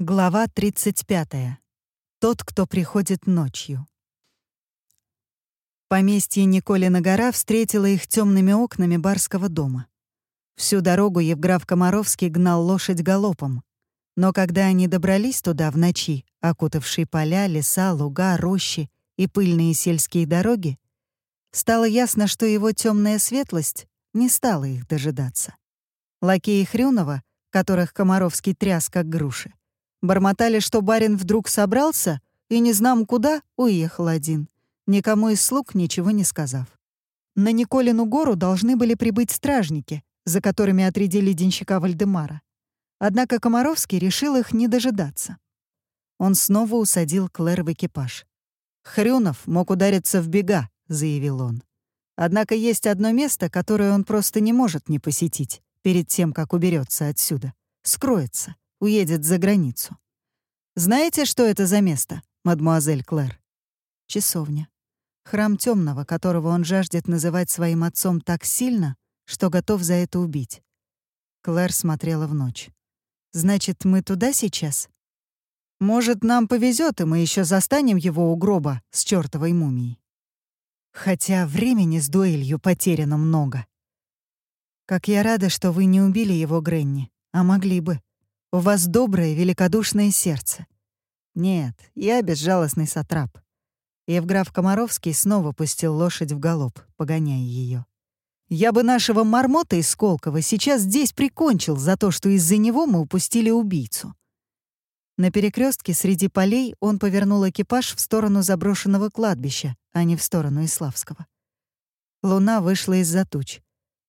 Глава 35. Тот, кто приходит ночью. Поместье Николина гора встретило их темными окнами барского дома. Всю дорогу Евграф Комаровский гнал лошадь галопом. Но когда они добрались туда в ночи, окутавшие поля, леса, луга, рощи и пыльные сельские дороги, стало ясно, что его темная светлость не стала их дожидаться. Лакеи Хрюнова, которых Комаровский тряс как груши, Бормотали, что барин вдруг собрался и, не знам куда, уехал один, никому из слуг ничего не сказав. На Николину гору должны были прибыть стражники, за которыми отрядили денщика Вальдемара. Однако Комаровский решил их не дожидаться. Он снова усадил Клэр в экипаж. «Хрюнов мог удариться в бега», — заявил он. «Однако есть одно место, которое он просто не может не посетить перед тем, как уберется отсюда. Скроется уедет за границу. Знаете, что это за место, мадмуазель Клэр? Часовня. Храм темного, которого он жаждет называть своим отцом так сильно, что готов за это убить. Клэр смотрела в ночь. «Значит, мы туда сейчас?» «Может, нам повезет, и мы еще застанем его у гроба с чертовой мумией». Хотя времени с дуэлью потеряно много. Как я рада, что вы не убили его, Гренни, а могли бы. У вас доброе, великодушное сердце. Нет, я безжалостный сатрап. Евграф Комаровский снова пустил лошадь в галоп, погоняя ее. Я бы нашего мармота из Сколково сейчас здесь прикончил за то, что из-за него мы упустили убийцу. На перекрестке среди полей он повернул экипаж в сторону заброшенного кладбища, а не в сторону Иславского. Луна вышла из-за туч.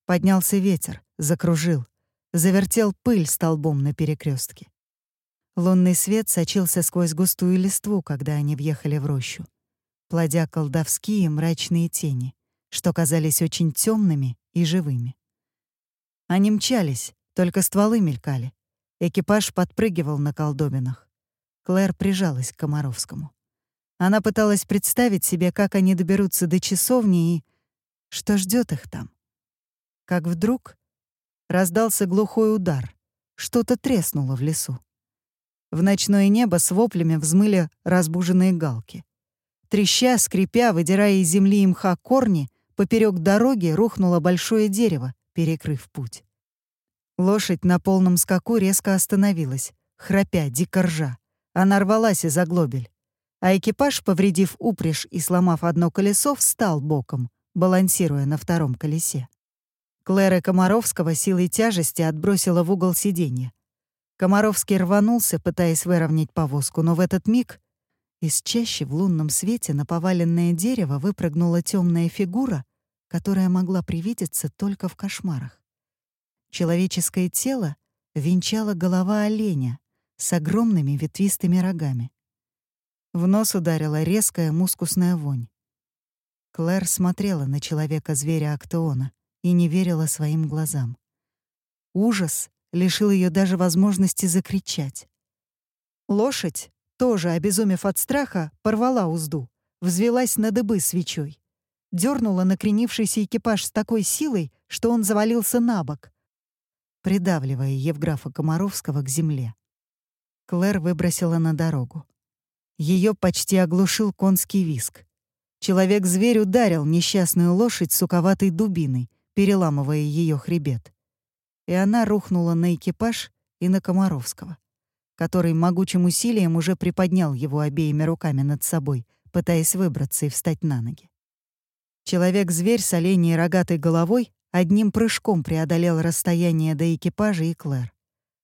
Поднялся ветер, закружил завертел пыль столбом на перекрестке. Лунный свет сочился сквозь густую листву, когда они въехали в рощу, плодя колдовские мрачные тени, что казались очень темными и живыми. Они мчались, только стволы мелькали. Экипаж подпрыгивал на колдобинах. Клэр прижалась к Комаровскому. Она пыталась представить себе, как они доберутся до часовни и что ждет их там. Как вдруг Раздался глухой удар. Что-то треснуло в лесу. В ночное небо с воплями взмыли разбуженные галки. Треща, скрипя, выдирая из земли и мха корни, поперек дороги рухнуло большое дерево, перекрыв путь. Лошадь на полном скаку резко остановилась, храпя, дико ржа. Она рвалась из оглобель. А экипаж, повредив упряжь и сломав одно колесо, встал боком, балансируя на втором колесе. Клэра Комаровского силой тяжести отбросила в угол сиденья. Комаровский рванулся, пытаясь выровнять повозку, но в этот миг из чаще в лунном свете на поваленное дерево выпрыгнула темная фигура, которая могла привидеться только в кошмарах. Человеческое тело венчала голова оленя с огромными ветвистыми рогами. В нос ударила резкая мускусная вонь. Клэр смотрела на человека-зверя Актеона и не верила своим глазам. Ужас лишил ее даже возможности закричать. Лошадь, тоже обезумев от страха, порвала узду, взвелась на дыбы свечой. Дернула накренившийся экипаж с такой силой, что он завалился на бок, придавливая Евграфа Комаровского к земле. Клэр выбросила на дорогу. Ее почти оглушил конский виск. Человек-зверь ударил несчастную лошадь суковатой дубиной, переламывая ее хребет. И она рухнула на экипаж и на Комаровского, который могучим усилием уже приподнял его обеими руками над собой, пытаясь выбраться и встать на ноги. Человек-зверь с оленей рогатой головой одним прыжком преодолел расстояние до экипажа и Клэр.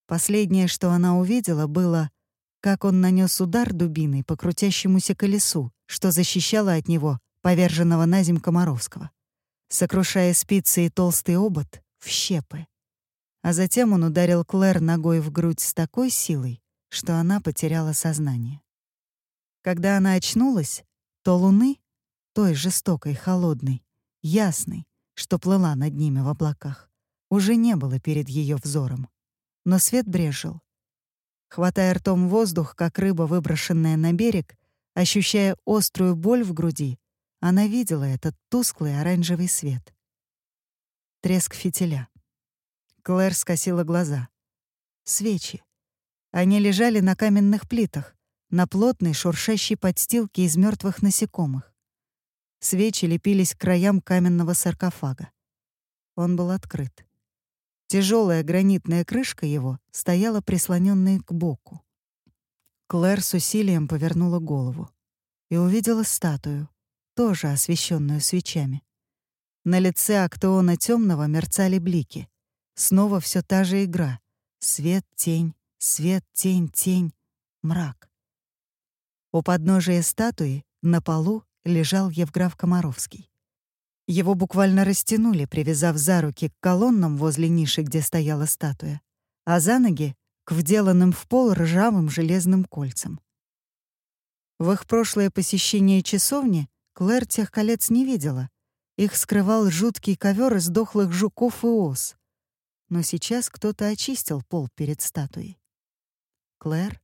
Последнее, что она увидела, было, как он нанес удар дубиной по крутящемуся колесу, что защищало от него поверженного на земь Комаровского сокрушая спицы и толстый обод в щепы. А затем он ударил Клэр ногой в грудь с такой силой, что она потеряла сознание. Когда она очнулась, то луны, той жестокой, холодной, ясной, что плыла над ними в облаках, уже не было перед ее взором. Но свет брежил. Хватая ртом воздух, как рыба, выброшенная на берег, ощущая острую боль в груди, она видела этот тусклый оранжевый свет. Треск фитиля. Клэр скосила глаза. Свечи. Они лежали на каменных плитах, на плотной шуршащей подстилке из мертвых насекомых. Свечи лепились к краям каменного саркофага. Он был открыт. Тяжелая гранитная крышка его стояла прислоненной к боку. Клэр с усилием повернула голову и увидела статую, тоже освещенную свечами. На лице Актеона темного мерцали блики. Снова все та же игра. Свет, тень, свет, тень, тень, мрак. У подножия статуи на полу лежал Евграф Комаровский. Его буквально растянули, привязав за руки к колоннам возле ниши, где стояла статуя, а за ноги — к вделанным в пол ржавым железным кольцам. В их прошлое посещение часовни Клэр тех колец не видела. Их скрывал жуткий ковер из дохлых жуков и ос. Но сейчас кто-то очистил пол перед статуей. Клэр?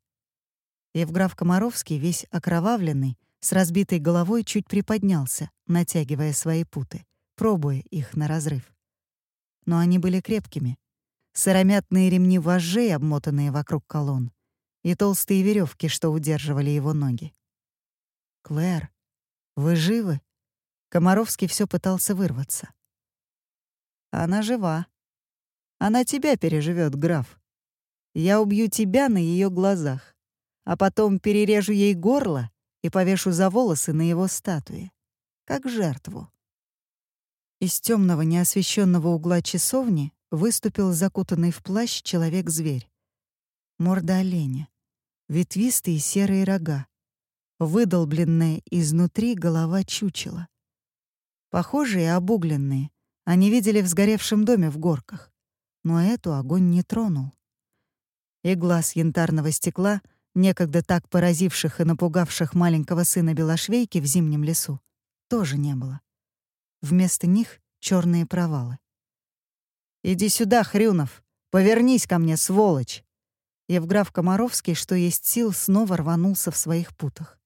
Евграф Комаровский, весь окровавленный, с разбитой головой чуть приподнялся, натягивая свои путы, пробуя их на разрыв. Но они были крепкими. Сыромятные ремни вожжей, обмотанные вокруг колонн, и толстые веревки, что удерживали его ноги. «Клэр, вы живы?» Комаровский все пытался вырваться. «Она жива. Она тебя переживет, граф. Я убью тебя на ее глазах, а потом перережу ей горло и повешу за волосы на его статуе, как жертву. Из темного неосвещенного угла часовни выступил закутанный в плащ человек-зверь. Морда оленя, ветвистые серые рога, выдолбленная изнутри голова чучела. Похожие обугленные, они видели в сгоревшем доме в горках, но эту огонь не тронул. И глаз янтарного стекла некогда так поразивших и напугавших маленького сына Белошвейки в зимнем лесу, тоже не было. Вместо них черные провалы. «Иди сюда, Хрюнов! Повернись ко мне, сволочь!» Евграф Комаровский, что есть сил, снова рванулся в своих путах.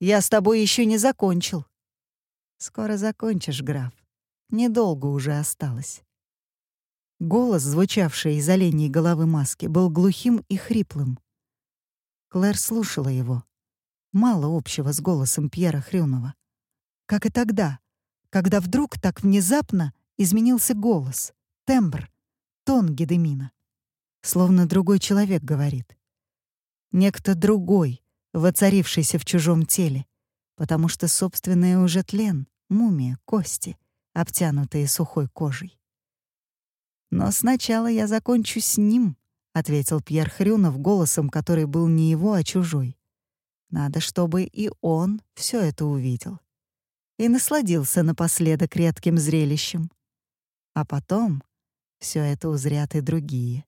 «Я с тобой еще не закончил!» «Скоро закончишь, граф. Недолго уже осталось». Голос, звучавший из оленей головы маски, был глухим и хриплым. Клэр слушала его. Мало общего с голосом Пьера Хрюнова. Как и тогда, когда вдруг так внезапно изменился голос, тембр, тон Гедемина. Словно другой человек говорит. Некто другой, воцарившийся в чужом теле, потому что собственное уже тлен, мумия, кости, обтянутые сухой кожей. Но сначала я закончу с ним, ответил Пьер Хрюнов голосом, который был не его, а чужой. Надо, чтобы и он все это увидел и насладился напоследок редким зрелищем. А потом все это узрят и другие.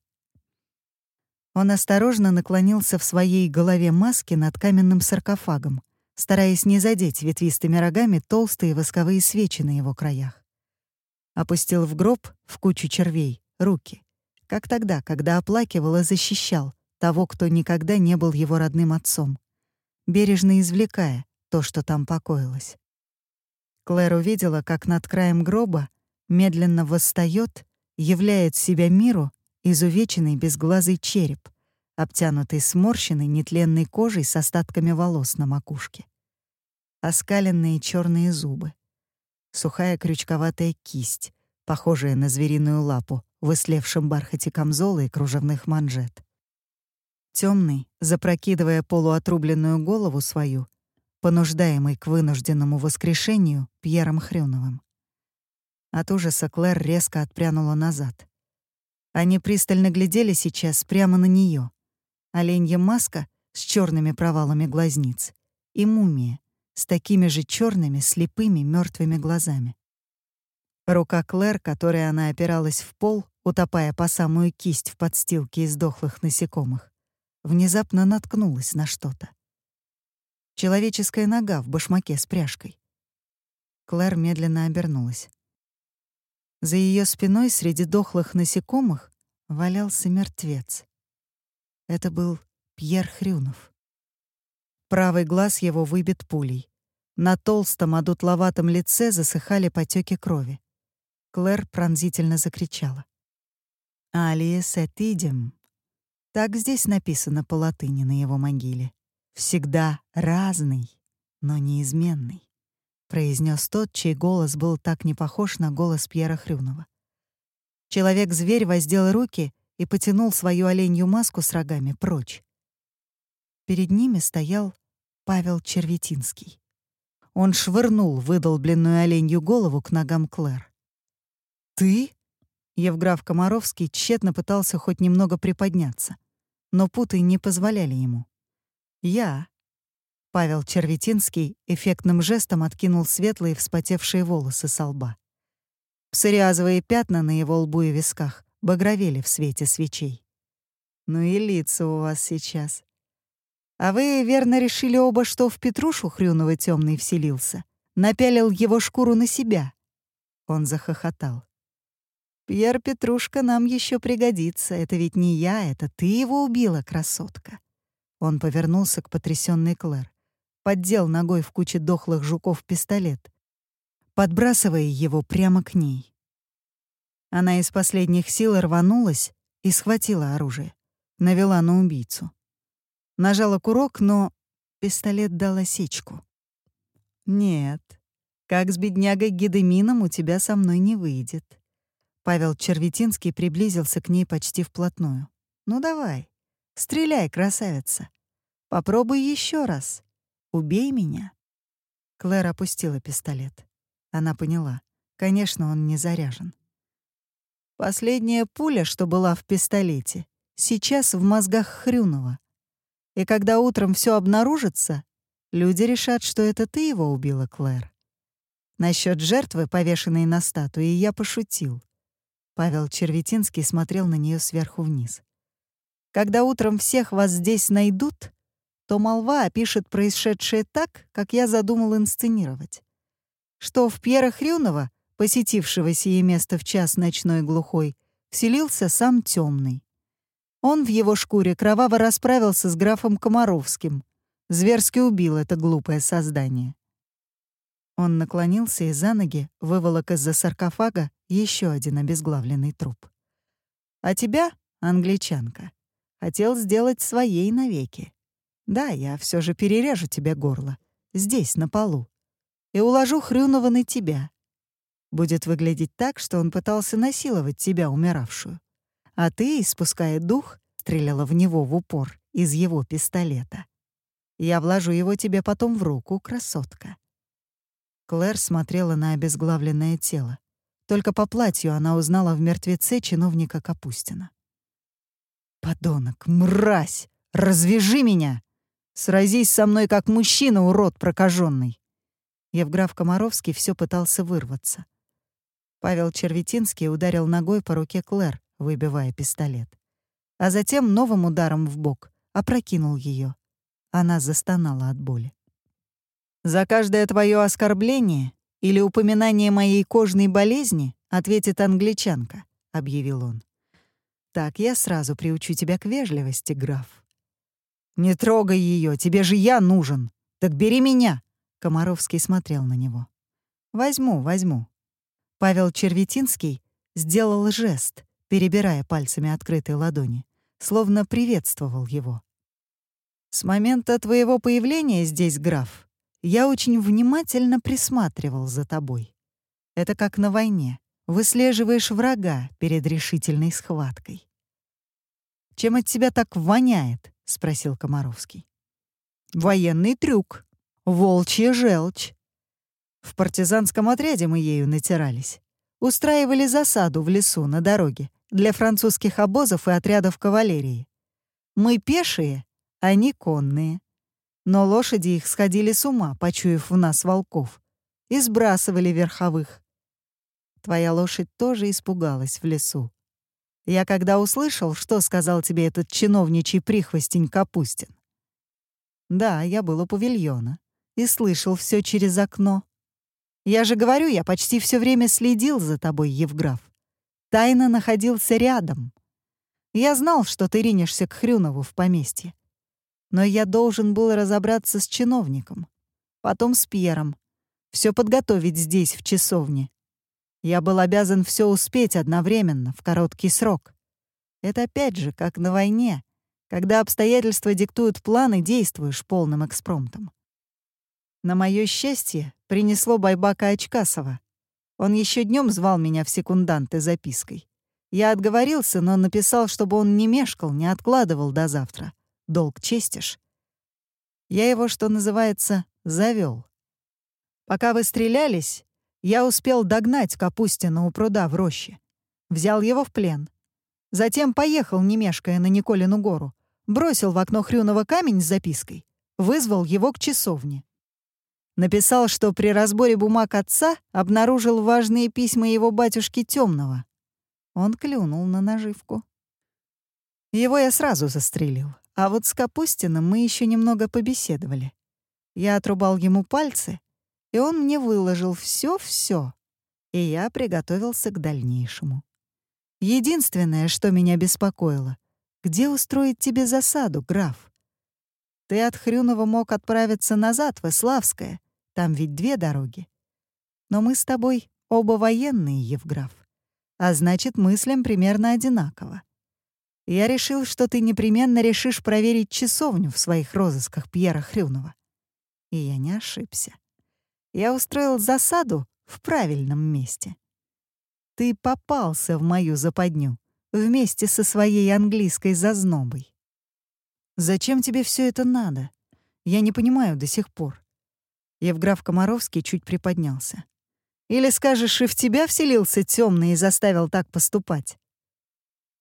Он осторожно наклонился в своей голове маски над каменным саркофагом, стараясь не задеть ветвистыми рогами толстые восковые свечи на его краях. Опустил в гроб, в кучу червей, руки как тогда, когда оплакивал и защищал того, кто никогда не был его родным отцом, бережно извлекая то, что там покоилось. Клэр увидела, как над краем гроба медленно восстает, являет себя миру изувеченный безглазый череп, обтянутый сморщенной нетленной кожей с остатками волос на макушке. Оскаленные черные зубы. Сухая крючковатая кисть, похожая на звериную лапу, в ислевшем бархате камзола и кружевных манжет. Темный, запрокидывая полуотрубленную голову свою, понуждаемый к вынужденному воскрешению Пьером Хрюновым. От ужаса Клэр резко отпрянула назад. Они пристально глядели сейчас прямо на нее. Оленья маска с черными провалами глазниц и мумия с такими же черными, слепыми, мертвыми глазами. Рука Клэр, которой она опиралась в пол, утопая по самую кисть в подстилке из дохлых насекомых, внезапно наткнулась на что-то. Человеческая нога в башмаке с пряжкой. Клэр медленно обернулась. За ее спиной среди дохлых насекомых валялся мертвец. Это был Пьер Хрюнов. Правый глаз его выбит пулей. На толстом, одутловатом лице засыхали потеки крови. Клэр пронзительно закричала. «Алиес этидем». Так здесь написано по латыни на его могиле. «Всегда разный, но неизменный», — произнес тот, чей голос был так не похож на голос Пьера Хрюнова. Человек-зверь воздел руки и потянул свою оленью маску с рогами прочь. Перед ними стоял Павел Черветинский. Он швырнул выдолбленную оленью голову к ногам Клэр. «Ты?» Евграф Комаровский тщетно пытался хоть немного приподняться, но путы не позволяли ему. «Я». Павел Черветинский эффектным жестом откинул светлые вспотевшие волосы со лба. Псориазовые пятна на его лбу и висках багровели в свете свечей. «Ну и лица у вас сейчас. А вы, верно, решили оба, что в Петрушу Хрюнова темный вселился? Напялил его шкуру на себя?» Он захохотал. «Пьер Петрушка нам еще пригодится. Это ведь не я, это ты его убила, красотка». Он повернулся к потрясенной Клэр. Поддел ногой в куче дохлых жуков пистолет, подбрасывая его прямо к ней. Она из последних сил рванулась и схватила оружие. Навела на убийцу. Нажала курок, но пистолет дал осечку. «Нет, как с беднягой Гедемином у тебя со мной не выйдет». Павел Черветинский приблизился к ней почти вплотную. «Ну давай, Стреляй, красавица. Попробуй еще раз. Убей меня. Клэр опустила пистолет. Она поняла. Конечно, он не заряжен. Последняя пуля, что была в пистолете, сейчас в мозгах Хрюнова. И когда утром все обнаружится, люди решат, что это ты его убила, Клэр. Насчет жертвы, повешенной на статуе, я пошутил. Павел Черветинский смотрел на нее сверху вниз. Когда утром всех вас здесь найдут, то молва опишет происшедшее так, как я задумал инсценировать. Что в Пьера Хрюнова, посетившего сие место в час ночной глухой, вселился сам темный. Он в его шкуре кроваво расправился с графом Комаровским, зверски убил это глупое создание. Он наклонился и за ноги выволок из-за саркофага еще один обезглавленный труп. «А тебя, англичанка, Хотел сделать своей навеки. Да, я все же перережу тебе горло. Здесь, на полу. И уложу Хрюнова на тебя. Будет выглядеть так, что он пытался насиловать тебя, умиравшую. А ты, испуская дух, стреляла в него в упор из его пистолета. Я вложу его тебе потом в руку, красотка. Клэр смотрела на обезглавленное тело. Только по платью она узнала в мертвеце чиновника Капустина. «Подонок, мразь! Развяжи меня! Сразись со мной как мужчина, урод прокаженный!» Евграф Комаровский все пытался вырваться. Павел Черветинский ударил ногой по руке Клэр, выбивая пистолет. А затем новым ударом в бок опрокинул ее. Она застонала от боли. «За каждое твое оскорбление или упоминание моей кожной болезни ответит англичанка», — объявил он. Так я сразу приучу тебя к вежливости, граф. Не трогай ее, тебе же я нужен. Так бери меня. Комаровский смотрел на него. Возьму, возьму. Павел Черветинский сделал жест, перебирая пальцами открытой ладони, словно приветствовал его. С момента твоего появления здесь, граф, я очень внимательно присматривал за тобой. Это как на войне. Выслеживаешь врага перед решительной схваткой. «Чем от тебя так воняет?» — спросил Комаровский. «Военный трюк. Волчья желчь. В партизанском отряде мы ею натирались. Устраивали засаду в лесу на дороге для французских обозов и отрядов кавалерии. Мы пешие, они конные. Но лошади их сходили с ума, почуяв в нас волков, и сбрасывали верховых. Твоя лошадь тоже испугалась в лесу. Я когда услышал, что сказал тебе этот чиновничий прихвостень Капустин. Да, я был у павильона и слышал все через окно. Я же говорю, я почти все время следил за тобой, Евграф. Тайно находился рядом. Я знал, что ты ринешься к Хрюнову в поместье. Но я должен был разобраться с чиновником, потом с Пьером, все подготовить здесь, в часовне, я был обязан все успеть одновременно, в короткий срок. Это опять же, как на войне, Когда обстоятельства диктуют планы, действуешь полным экспромтом. На мое счастье принесло байбака Очкасова. Он еще днем звал меня в секунданты запиской. Я отговорился, но написал, чтобы он не мешкал, не откладывал до завтра. Долг честишь. Я его, что называется, завел. Пока вы стрелялись, я успел догнать Капустина у пруда в роще. Взял его в плен. Затем поехал, не мешкая, на Николину гору. Бросил в окно Хрюнова камень с запиской. Вызвал его к часовне. Написал, что при разборе бумаг отца обнаружил важные письма его батюшки Темного. Он клюнул на наживку. Его я сразу застрелил. А вот с Капустиным мы еще немного побеседовали. Я отрубал ему пальцы, и он мне выложил все-все, и я приготовился к дальнейшему. Единственное, что меня беспокоило, где устроить тебе засаду, граф? Ты от Хрюнова мог отправиться назад, в Иславское, там ведь две дороги. Но мы с тобой оба военные, Евграф, а значит, мыслим примерно одинаково. Я решил, что ты непременно решишь проверить часовню в своих розысках Пьера Хрюнова. И я не ошибся. Я устроил засаду в правильном месте. Ты попался в мою западню вместе со своей английской зазнобой. Зачем тебе все это надо? Я не понимаю до сих пор. Евграф Комаровский чуть приподнялся. Или скажешь, и в тебя вселился темный и заставил так поступать?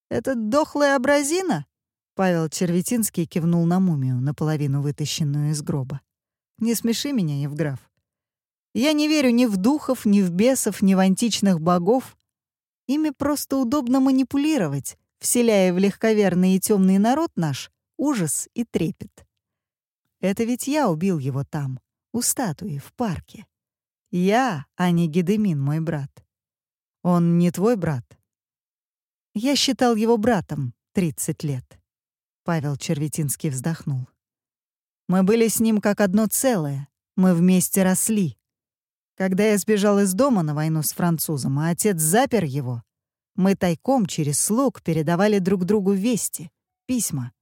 «Этот дохлая абразина?» Павел Черветинский кивнул на мумию, наполовину вытащенную из гроба. «Не смеши меня, Евграф. Я не верю ни в духов, ни в бесов, ни в античных богов. Ими просто удобно манипулировать, вселяя в легковерный и темный народ наш ужас и трепет. Это ведь я убил его там, у статуи, в парке. Я, а не Гедемин, мой брат. Он не твой брат?» Я считал его братом 30 лет. Павел Черветинский вздохнул. Мы были с ним как одно целое, мы вместе росли. Когда я сбежал из дома на войну с французом, а отец запер его, мы тайком через слуг передавали друг другу вести, письма.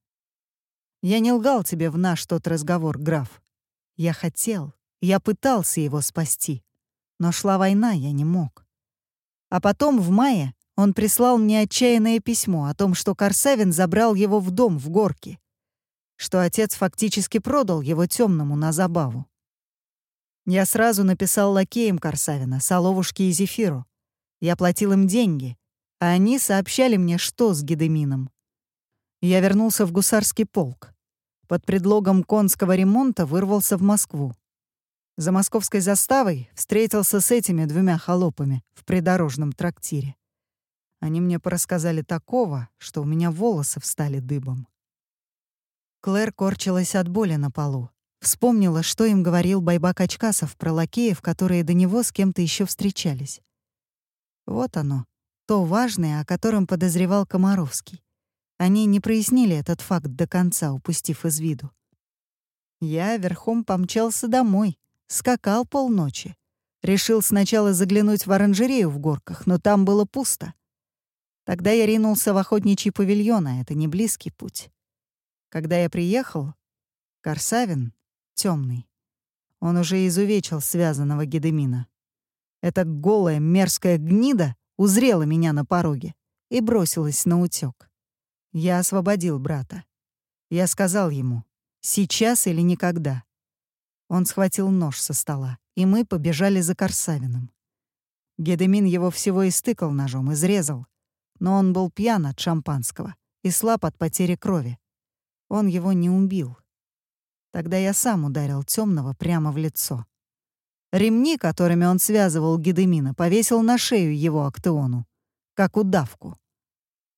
Я не лгал тебе в наш тот разговор, граф. Я хотел, я пытался его спасти, но шла война, я не мог. А потом в мае он прислал мне отчаянное письмо о том, что Корсавин забрал его в дом в горке, что отец фактически продал его темному на забаву. Я сразу написал лакеям Корсавина, Соловушке и Зефиру. Я платил им деньги, а они сообщали мне, что с Гедемином. Я вернулся в гусарский полк. Под предлогом конского ремонта вырвался в Москву. За московской заставой встретился с этими двумя холопами в придорожном трактире. Они мне порассказали такого, что у меня волосы встали дыбом. Клэр корчилась от боли на полу. Вспомнила, что им говорил Байбак Очкасов про лакеев, которые до него с кем-то еще встречались. Вот оно, то важное, о котором подозревал Комаровский. Они не прояснили этот факт до конца, упустив из виду. Я верхом помчался домой, скакал полночи. Решил сначала заглянуть в оранжерею в горках, но там было пусто. Тогда я ринулся в охотничий павильон, а это не близкий путь. Когда я приехал, Корсавин, темный, он уже изувечил связанного Гедемина. Эта голая мерзкая гнида узрела меня на пороге и бросилась на утёк. Я освободил брата. Я сказал ему, сейчас или никогда. Он схватил нож со стола, и мы побежали за Корсавиным. Гедемин его всего истыкал ножом, изрезал, но он был пьян от шампанского и слаб от потери крови. Он его не убил. Тогда я сам ударил темного прямо в лицо. Ремни, которыми он связывал Гедемина, повесил на шею его Актеону, как удавку.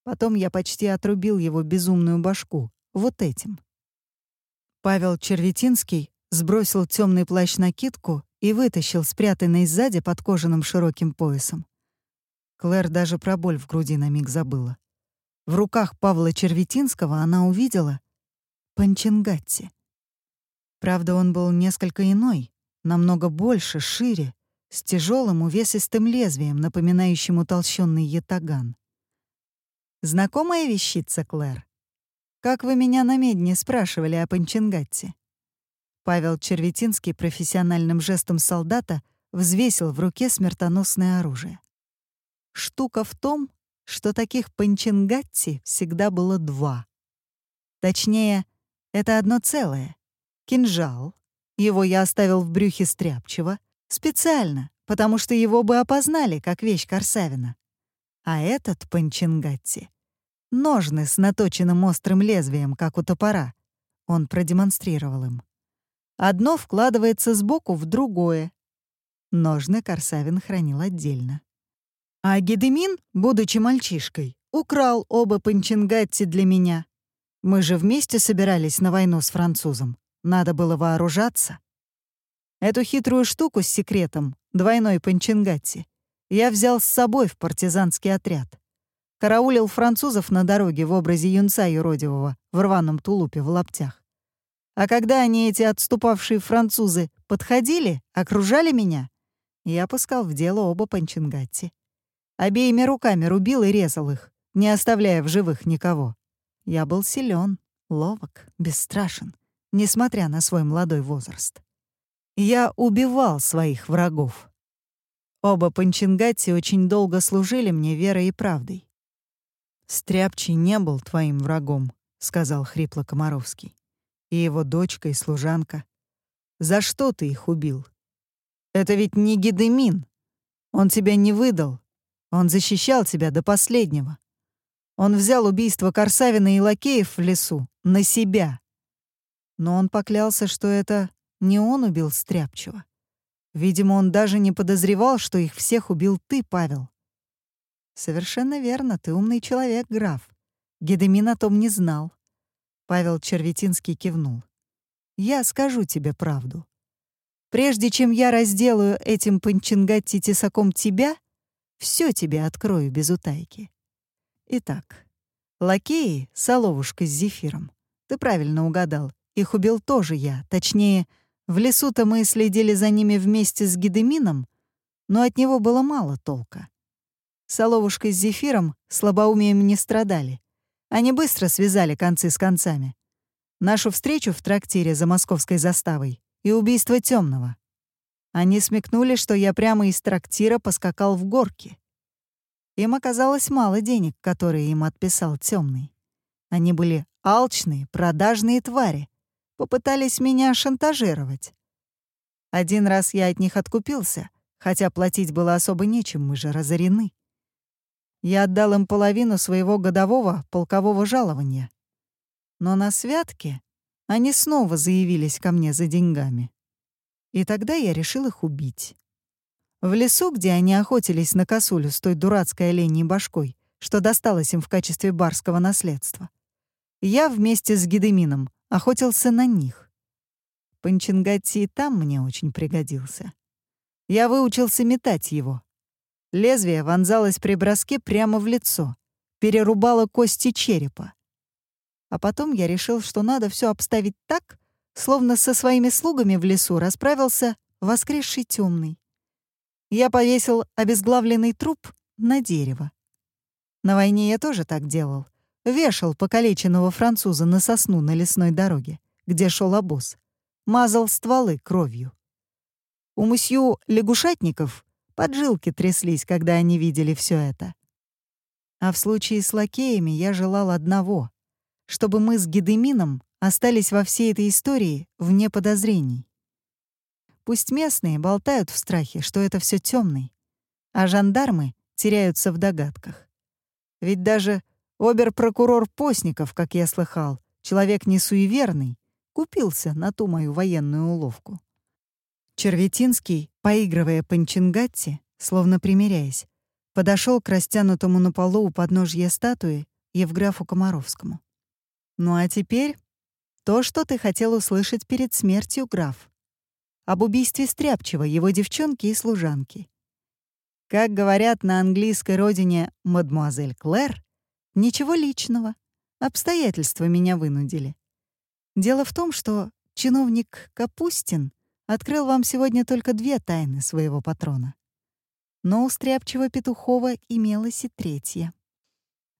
Потом я почти отрубил его безумную башку вот этим. Павел Черветинский сбросил темный плащ-накидку и вытащил спрятанный сзади под кожаным широким поясом Клэр даже про боль в груди на миг забыла. В руках Павла Черветинского она увидела Панченгатти. Правда, он был несколько иной, намного больше, шире, с тяжелым увесистым лезвием, напоминающим утолщенный ятаган. Знакомая вещица, Клэр? Как вы меня на медне спрашивали о Панчингатте?» Павел Черветинский профессиональным жестом солдата взвесил в руке смертоносное оружие. Штука в том, что таких Панчингатти всегда было два. Точнее, это одно целое. Кинжал. Его я оставил в брюхе Стряпчева. Специально, потому что его бы опознали, как вещь Корсавина. А этот Панчингатти — ножны с наточенным острым лезвием, как у топора. Он продемонстрировал им. Одно вкладывается сбоку в другое. Ножны Корсавин хранил отдельно. А Гедемин, будучи мальчишкой, украл оба Панчингатти для меня. Мы же вместе собирались на войну с французом. Надо было вооружаться. Эту хитрую штуку с секретом, двойной Панчингатти, я взял с собой в партизанский отряд. Караулил французов на дороге в образе юнца юродивого в рваном тулупе в лаптях. А когда они, эти отступавшие французы, подходили, окружали меня, я пускал в дело оба Панчингатти. Обеими руками рубил и резал их, не оставляя в живых никого. Я был силен, ловок, бесстрашен, несмотря на свой молодой возраст. Я убивал своих врагов. Оба Панчингатти очень долго служили мне верой и правдой. «Стряпчий не был твоим врагом», — сказал хрипло Комаровский. «И его дочка, и служанка. За что ты их убил? Это ведь не Гедемин. Он тебя не выдал. Он защищал тебя до последнего. Он взял убийство Корсавина и Лакеев в лесу на себя. Но он поклялся, что это не он убил Стряпчего. Видимо, он даже не подозревал, что их всех убил ты, Павел. Совершенно верно, ты умный человек, граф. Гедемин о том не знал. Павел Черветинский кивнул. Я скажу тебе правду. Прежде чем я разделаю этим Панчингатти тесаком тебя, все тебе открою без утайки. Итак, лакеи — соловушка с зефиром. Ты правильно угадал. Их убил тоже я. Точнее, в лесу-то мы следили за ними вместе с Гедемином, но от него было мало толка. Соловушка с зефиром слабоумием не страдали. Они быстро связали концы с концами. Нашу встречу в трактире за московской заставой и убийство темного. Они смекнули, что я прямо из трактира поскакал в горки. Им оказалось мало денег, которые им отписал темный. Они были алчные, продажные твари. Попытались меня шантажировать. Один раз я от них откупился, хотя платить было особо нечем, мы же разорены. Я отдал им половину своего годового полкового жалования. Но на святке они снова заявились ко мне за деньгами. И тогда я решил их убить. В лесу, где они охотились на косулю с той дурацкой оленей башкой, что досталось им в качестве барского наследства, я вместе с Гедемином охотился на них. Панчингати там мне очень пригодился. Я выучился метать его. Лезвие вонзалось при броске прямо в лицо, перерубало кости черепа. А потом я решил, что надо все обставить так, словно со своими слугами в лесу расправился воскресший темный я повесил обезглавленный труп на дерево. На войне я тоже так делал. Вешал покалеченного француза на сосну на лесной дороге, где шел обоз. Мазал стволы кровью. У мусью лягушатников поджилки тряслись, когда они видели все это. А в случае с лакеями я желал одного — чтобы мы с Гедемином остались во всей этой истории вне подозрений. Пусть местные болтают в страхе, что это все темный, а жандармы теряются в догадках. Ведь даже обер-прокурор Постников, как я слыхал, человек не суеверный, купился на ту мою военную уловку. Черветинский, поигрывая панчингатти, словно примиряясь, подошел к растянутому на полу у подножья статуи Евграфу Комаровскому. «Ну а теперь то, что ты хотел услышать перед смертью, граф об убийстве Стряпчего, его девчонки и служанки. Как говорят на английской родине мадемуазель Клэр, ничего личного, обстоятельства меня вынудили. Дело в том, что чиновник Капустин открыл вам сегодня только две тайны своего патрона. Но у Стряпчего Петухова имелась и третья.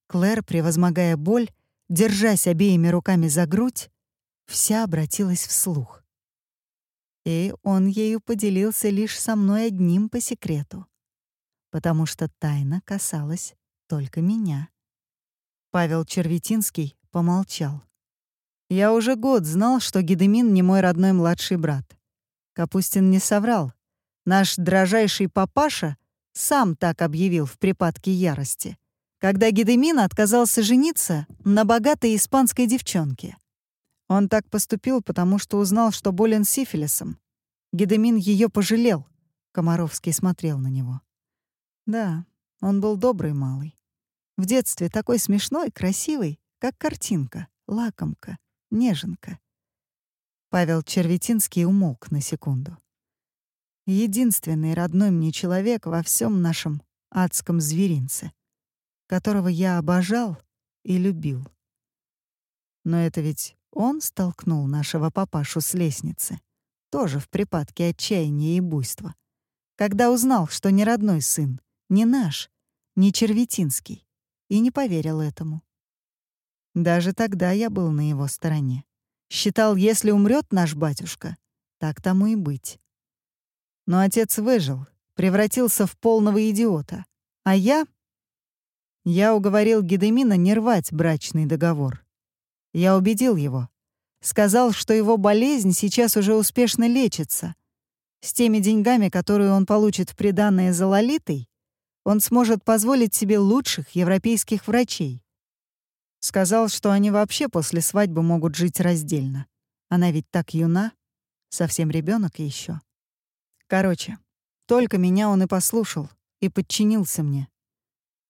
Клэр, превозмогая боль, держась обеими руками за грудь, вся обратилась вслух. И он ею поделился лишь со мной одним по секрету, потому что тайна касалась только меня. Павел Черветинский помолчал. Я уже год знал, что Гедемин не мой родной младший брат. Капустин не соврал. Наш дрожайший папаша сам так объявил в припадке ярости, когда Гедемин отказался жениться на богатой испанской девчонке. Он так поступил, потому что узнал, что болен сифилисом. Гедемин ее пожалел. Комаровский смотрел на него. Да, он был добрый малый. В детстве такой смешной, красивый, как картинка, лакомка, неженка. Павел Черветинский умолк на секунду. Единственный родной мне человек во всем нашем адском зверинце, которого я обожал и любил. Но это ведь он столкнул нашего папашу с лестницы, тоже в припадке отчаяния и буйства, когда узнал, что не родной сын, не наш, не Черветинский, и не поверил этому. Даже тогда я был на его стороне. Считал, если умрет наш батюшка, так тому и быть. Но отец выжил, превратился в полного идиота. А я... Я уговорил Гедемина не рвать брачный договор. Я убедил его. Сказал, что его болезнь сейчас уже успешно лечится. С теми деньгами, которые он получит в приданное за Лолитой, он сможет позволить себе лучших европейских врачей. Сказал, что они вообще после свадьбы могут жить раздельно. Она ведь так юна, совсем ребенок еще. Короче, только меня он и послушал, и подчинился мне.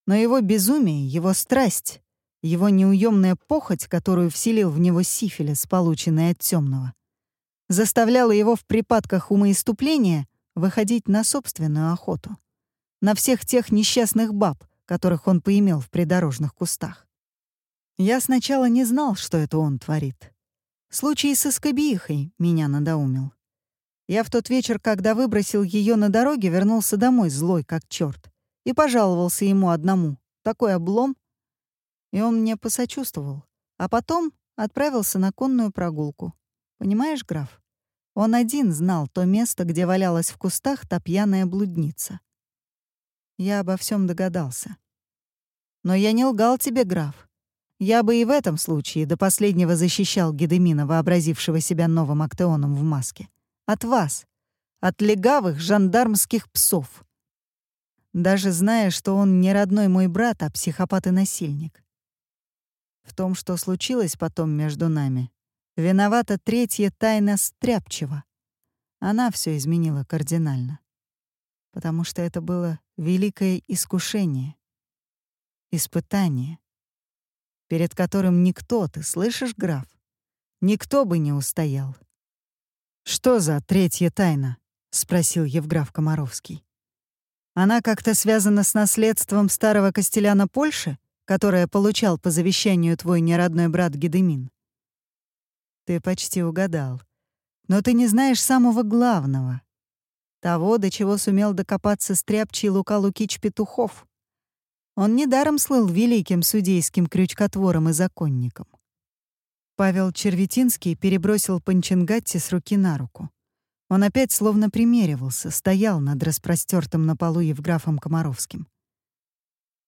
Но его безумие, его страсть его неуемная похоть, которую вселил в него сифилис, полученный от темного, заставляла его в припадках умоиступления выходить на собственную охоту, на всех тех несчастных баб, которых он поимел в придорожных кустах. Я сначала не знал, что это он творит. Случай со скобиихой меня надоумил. Я в тот вечер, когда выбросил ее на дороге, вернулся домой злой как черт и пожаловался ему одному. Такой облом — и он мне посочувствовал, а потом отправился на конную прогулку. Понимаешь, граф? Он один знал то место, где валялась в кустах та пьяная блудница. Я обо всем догадался. Но я не лгал тебе, граф. Я бы и в этом случае до последнего защищал Гедемина, вообразившего себя новым Актеоном в маске. От вас. От легавых жандармских псов. Даже зная, что он не родной мой брат, а психопат и насильник. В том, что случилось потом между нами, виновата третья тайна Стряпчева. Она все изменила кардинально. Потому что это было великое искушение, испытание, перед которым никто, ты слышишь, граф, никто бы не устоял. «Что за третья тайна?» — спросил Евграф Комаровский. «Она как-то связана с наследством старого Костеляна Польши?» которое получал по завещанию твой неродной брат Гедемин. Ты почти угадал. Но ты не знаешь самого главного. Того, до чего сумел докопаться стряпчий Лука Лукич Петухов. Он недаром слыл великим судейским крючкотвором и законником. Павел Черветинский перебросил Панченгатти с руки на руку. Он опять словно примеривался, стоял над распростертым на полу Евграфом Комаровским.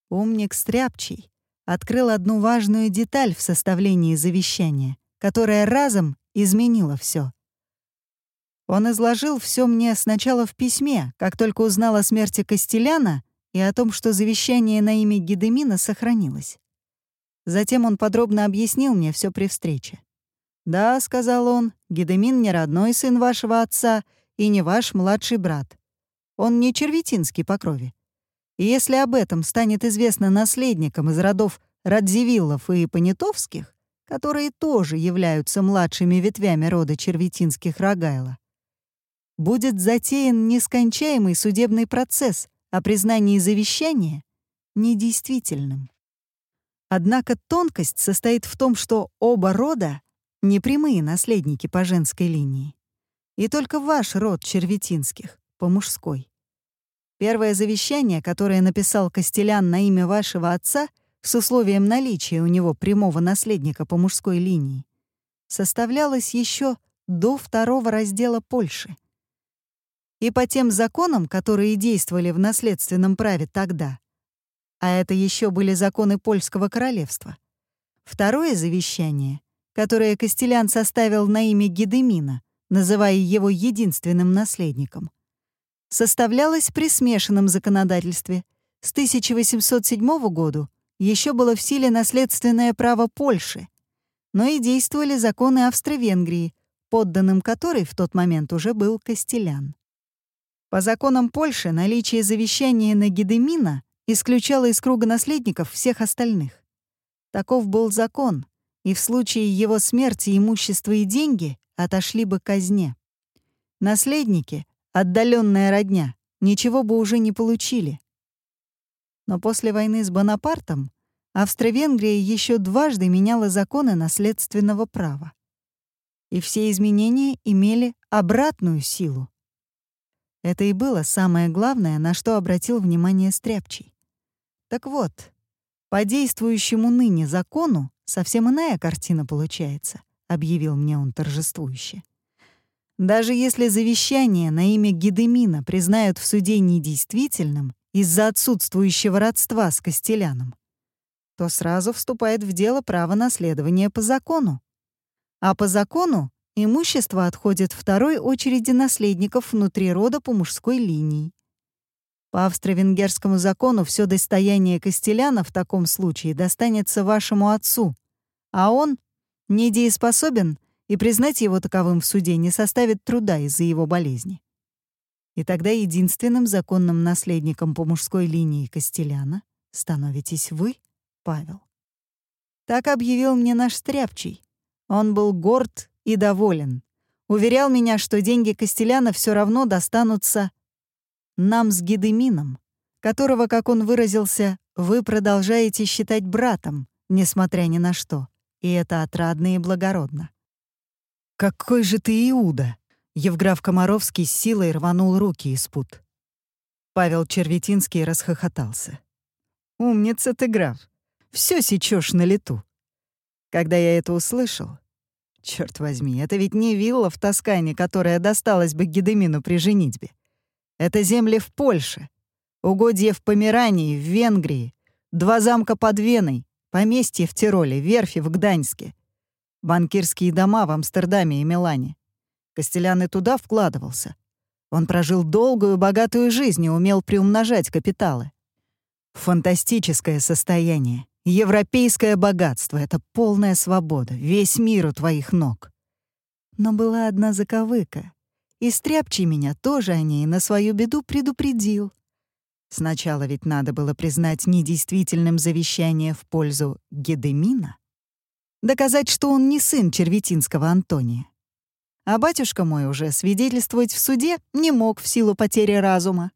Умник Стряпчий открыл одну важную деталь в составлении завещания, которая разом изменила все. Он изложил все мне сначала в письме, как только узнал о смерти Костеляна и о том, что завещание на имя Гедемина сохранилось. Затем он подробно объяснил мне все при встрече. «Да», — сказал он, — «Гедемин не родной сын вашего отца и не ваш младший брат. Он не черветинский по крови. И если об этом станет известно наследникам из родов Радзивиллов и Понятовских, которые тоже являются младшими ветвями рода черветинских Рогайла, будет затеян нескончаемый судебный процесс о признании завещания недействительным. Однако тонкость состоит в том, что оба рода — непрямые наследники по женской линии. И только ваш род черветинских — по мужской. Первое завещание, которое написал Костелян на имя вашего отца, с условием наличия у него прямого наследника по мужской линии, составлялось еще до второго раздела Польши. И по тем законам, которые действовали в наследственном праве тогда, а это еще были законы Польского королевства, второе завещание, которое Костелян составил на имя Гедемина, называя его единственным наследником, составлялось при смешанном законодательстве. С 1807 года еще было в силе наследственное право Польши, но и действовали законы Австро-Венгрии, подданным которой в тот момент уже был Костелян. По законам Польши наличие завещания на Гедемина исключало из круга наследников всех остальных. Таков был закон, и в случае его смерти имущество и деньги отошли бы казне. Наследники, отдаленная родня, ничего бы уже не получили, но после войны с Бонапартом Австро-Венгрия еще дважды меняла законы наследственного права. И все изменения имели обратную силу. Это и было самое главное, на что обратил внимание Стряпчий. Так вот, по действующему ныне закону совсем иная картина получается, объявил мне он торжествующе. Даже если завещание на имя Гедемина признают в суде недействительным, из-за отсутствующего родства с Костеляном, то сразу вступает в дело право наследования по закону. А по закону имущество отходит второй очереди наследников внутри рода по мужской линии. По австро-венгерскому закону все достояние Костеляна в таком случае достанется вашему отцу, а он недееспособен, и признать его таковым в суде не составит труда из-за его болезни. И тогда единственным законным наследником по мужской линии Костеляна становитесь вы, Павел. Так объявил мне наш стряпчий. Он был горд и доволен. Уверял меня, что деньги Костеляна все равно достанутся нам с Гедемином, которого, как он выразился, вы продолжаете считать братом, несмотря ни на что. И это отрадно и благородно. «Какой же ты Иуда!» Евграф Комаровский с силой рванул руки из пут. Павел Черветинский расхохотался. «Умница ты, граф. Все сечешь на лету». Когда я это услышал... Черт возьми, это ведь не вилла в Тоскане, которая досталась бы Гедемину при женитьбе. Это земли в Польше, угодья в Померании, в Венгрии, два замка под Веной, поместье в Тироле, верфи в Гданьске, банкирские дома в Амстердаме и Милане. Костелян и туда вкладывался. Он прожил долгую, богатую жизнь и умел приумножать капиталы. Фантастическое состояние. Европейское богатство — это полная свобода, весь мир у твоих ног. Но была одна заковыка. И Стряпчий меня тоже о ней на свою беду предупредил. Сначала ведь надо было признать недействительным завещание в пользу Гедемина. Доказать, что он не сын Черветинского Антония. А батюшка мой уже свидетельствовать в суде не мог в силу потери разума.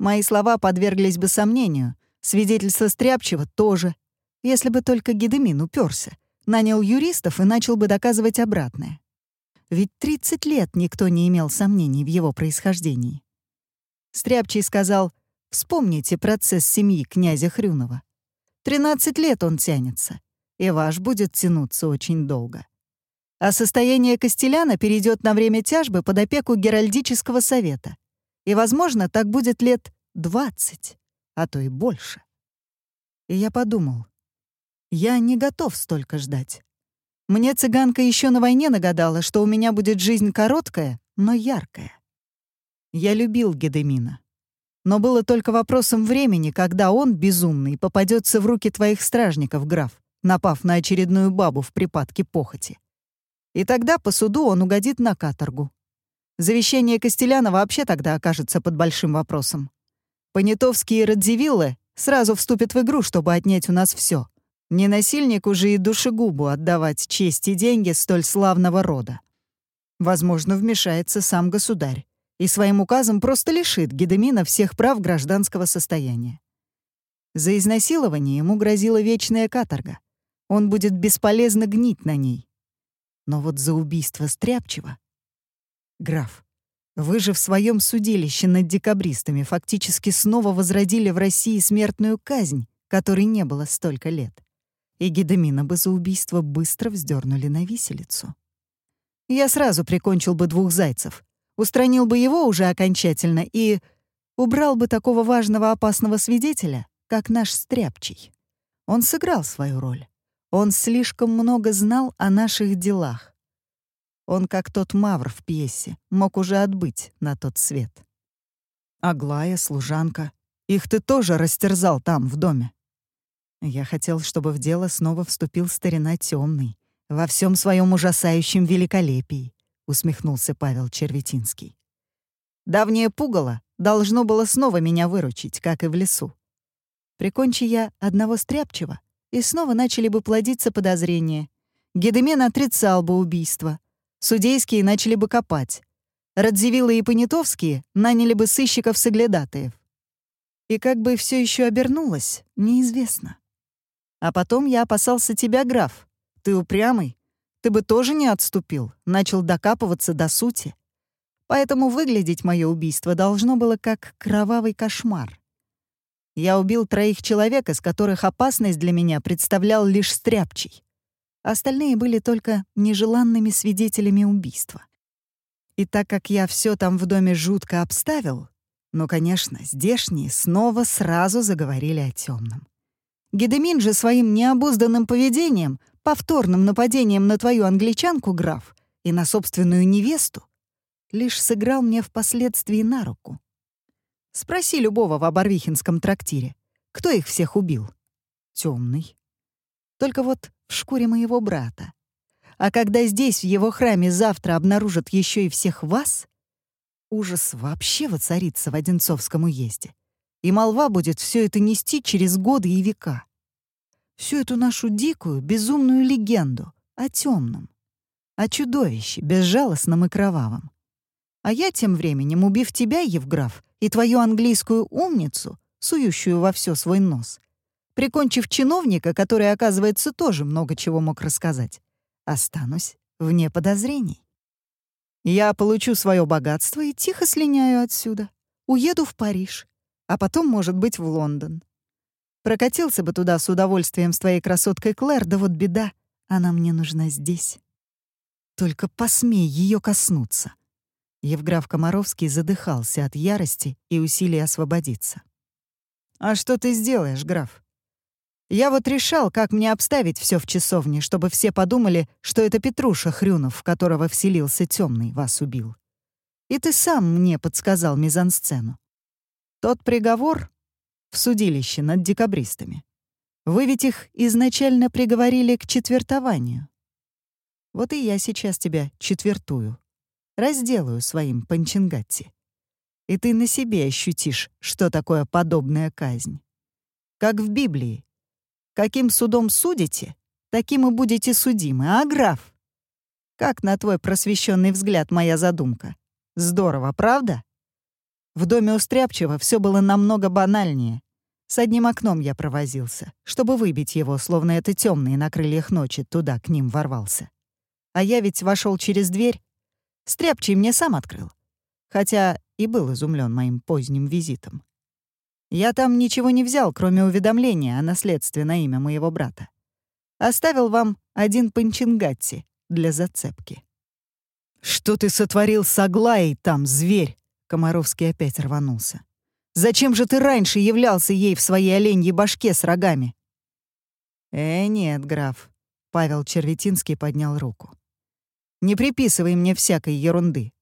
Мои слова подверглись бы сомнению, свидетельство Стряпчева тоже, если бы только Гедемин уперся, нанял юристов и начал бы доказывать обратное. Ведь 30 лет никто не имел сомнений в его происхождении. Стряпчий сказал, вспомните процесс семьи князя Хрюнова. 13 лет он тянется, и ваш будет тянуться очень долго а состояние Костеляна перейдет на время тяжбы под опеку Геральдического совета. И, возможно, так будет лет двадцать, а то и больше. И я подумал, я не готов столько ждать. Мне цыганка еще на войне нагадала, что у меня будет жизнь короткая, но яркая. Я любил Гедемина. Но было только вопросом времени, когда он, безумный, попадется в руки твоих стражников, граф, напав на очередную бабу в припадке похоти. И тогда по суду он угодит на каторгу. Завещание Костеляна вообще тогда окажется под большим вопросом. Понятовские Радзивиллы сразу вступят в игру, чтобы отнять у нас все. Не насильник уже и душегубу отдавать честь и деньги столь славного рода. Возможно, вмешается сам государь и своим указом просто лишит Гедемина всех прав гражданского состояния. За изнасилование ему грозила вечная каторга. Он будет бесполезно гнить на ней. Но вот за убийство Стряпчева... Граф, вы же в своем судилище над декабристами фактически снова возродили в России смертную казнь, которой не было столько лет. И Гедемина бы за убийство быстро вздернули на виселицу. Я сразу прикончил бы двух зайцев, устранил бы его уже окончательно и убрал бы такого важного опасного свидетеля, как наш Стряпчий. Он сыграл свою роль. Он слишком много знал о наших делах. Он, как тот мавр в пьесе, мог уже отбыть на тот свет. Аглая, служанка, их ты тоже растерзал там, в доме. Я хотел, чтобы в дело снова вступил старина темный, во всем своем ужасающем великолепии, усмехнулся Павел Черветинский. Давнее пугало должно было снова меня выручить, как и в лесу. Прикончи я одного стряпчего, и снова начали бы плодиться подозрения. Гедемен отрицал бы убийство. Судейские начали бы копать. Радзивиллы и Понятовские наняли бы сыщиков-соглядатаев. И как бы все еще обернулось, неизвестно. А потом я опасался тебя, граф. Ты упрямый. Ты бы тоже не отступил, начал докапываться до сути. Поэтому выглядеть мое убийство должно было как кровавый кошмар. Я убил троих человек, из которых опасность для меня представлял лишь стряпчий. Остальные были только нежеланными свидетелями убийства. И так как я все там в доме жутко обставил, ну, конечно, здешние снова сразу заговорили о темном. Гедемин же своим необузданным поведением, повторным нападением на твою англичанку, граф, и на собственную невесту, лишь сыграл мне впоследствии на руку. Спроси любого в Оборвихинском трактире, кто их всех убил? Темный. Только вот в шкуре моего брата. А когда здесь, в его храме, завтра обнаружат еще и всех вас, ужас вообще воцарится в Одинцовском уезде. И молва будет все это нести через годы и века. Всю эту нашу дикую, безумную легенду о темном, о чудовище, безжалостном и кровавом. А я тем временем, убив тебя, Евграф, и твою английскую умницу, сующую во все свой нос, прикончив чиновника, который, оказывается, тоже много чего мог рассказать, останусь вне подозрений. Я получу свое богатство и тихо слиняю отсюда. Уеду в Париж, а потом, может быть, в Лондон. Прокатился бы туда с удовольствием с твоей красоткой Клэр, да вот беда, она мне нужна здесь. Только посмей ее коснуться. Евграф Комаровский задыхался от ярости и усилий освободиться. «А что ты сделаешь, граф? Я вот решал, как мне обставить все в часовне, чтобы все подумали, что это Петруша Хрюнов, в которого вселился темный, вас убил. И ты сам мне подсказал мизансцену. Тот приговор в судилище над декабристами. Вы ведь их изначально приговорили к четвертованию. Вот и я сейчас тебя четвертую разделаю своим панчингатти. И ты на себе ощутишь, что такое подобная казнь. Как в Библии. Каким судом судите, таким и будете судимы, а, граф? Как на твой просвещенный взгляд моя задумка? Здорово, правда? В доме у Стряпчева все было намного банальнее. С одним окном я провозился, чтобы выбить его, словно это темный на крыльях ночи туда к ним ворвался. А я ведь вошел через дверь, Стряпчий мне сам открыл. Хотя и был изумлен моим поздним визитом. Я там ничего не взял, кроме уведомления о наследстве на имя моего брата. Оставил вам один панчингатти для зацепки. «Что ты сотворил с Аглаей там, зверь?» Комаровский опять рванулся. «Зачем же ты раньше являлся ей в своей оленьей башке с рогами?» «Э, нет, граф», — Павел Черветинский поднял руку. Не приписывай мне всякой ерунды.